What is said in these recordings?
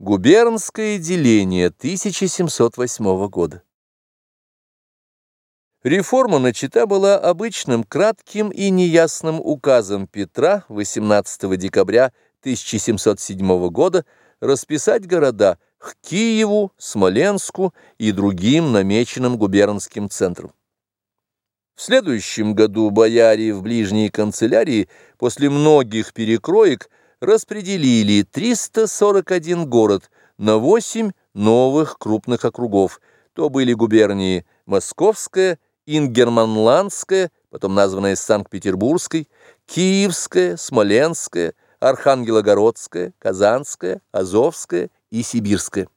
Губернское деление 1708 года. Реформа начата была обычным кратким и неясным указом Петра 18 декабря 1707 года расписать города к Киеву, Смоленску и другим намеченным губернским центрам. В следующем году бояре в ближней канцелярии после многих перекроек распределили 341 город на 8 новых крупных округов. То были губернии Московская, Ингерманландская, потом названная Санкт-Петербургской, Киевская, Смоленская, Архангелогородская, Казанская, Азовская и Сибирская.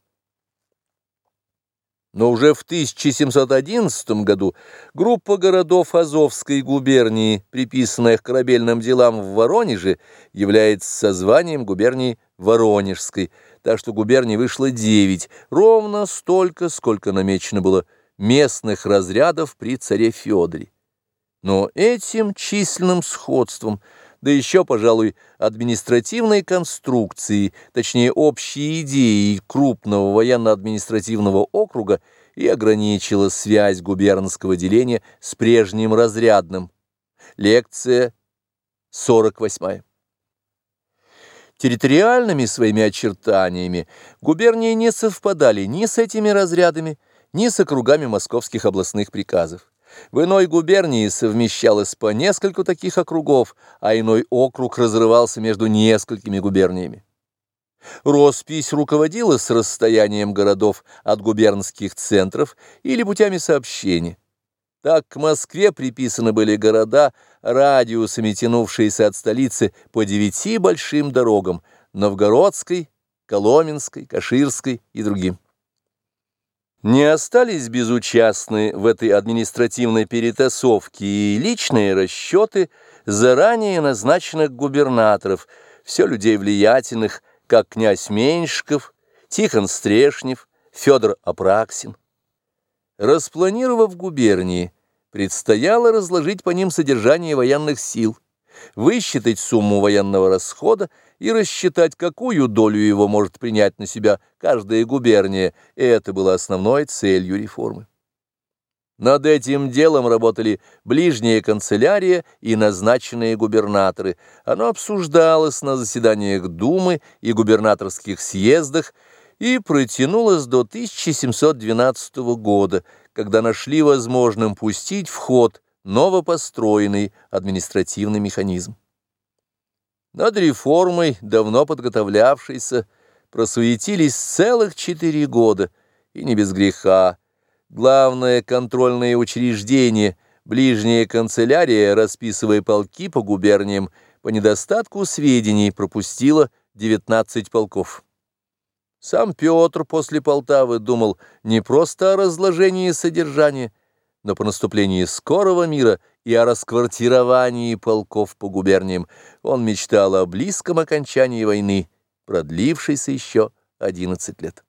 Но уже в 1711 году группа городов Азовской губернии, приписанная к корабельным делам в Воронеже, является созванием губернии Воронежской, так что губерний вышло 9, ровно столько, сколько намечено было местных разрядов при царе Федоре. Но этим численным сходством – да еще, пожалуй, административной конструкции, точнее общей идеи крупного военно-административного округа и ограничила связь губернского деления с прежним разрядным. Лекция 48. Территориальными своими очертаниями губернии не совпадали ни с этими разрядами, ни с округами московских областных приказов. В иной губернии совмещалось по нескольку таких округов, а иной округ разрывался между несколькими губерниями. Роспись руководила с расстоянием городов от губернских центров или путями сообщения. Так к Москве приписаны были города, радиусами тянувшиеся от столицы по девяти большим дорогам – Новгородской, Коломенской, Каширской и другим не остались безучастны в этой административной перетасовке и личные расчеты заранее назначенных губернаторов, все людей влиятельных, как князь Меньшиков, Тихон Стрешнев, Федор Апраксин. Распланировав губернии, предстояло разложить по ним содержание военных сил, высчитать сумму военного расхода и рассчитать, какую долю его может принять на себя каждая губерния, и это было основной целью реформы. Над этим делом работали ближняя канцелярия и назначенные губернаторы. Оно обсуждалось на заседаниях Думы и губернаторских съездах и протянулось до 1712 года, когда нашли возможным пустить в ход новопостроенный административный механизм. Над реформой, давно подготовлявшейся, просуетились целых четыре года, и не без греха. Главное контрольное учреждение, ближняя канцелярия, расписывая полки по губерниям, по недостатку сведений пропустила 19 полков. Сам Петр после Полтавы думал не просто о разложении содержания, но по наступлении скорого мира и о расквартировании полков по губерниям он мечтал о близком окончании войны, продлившейся еще 11 лет.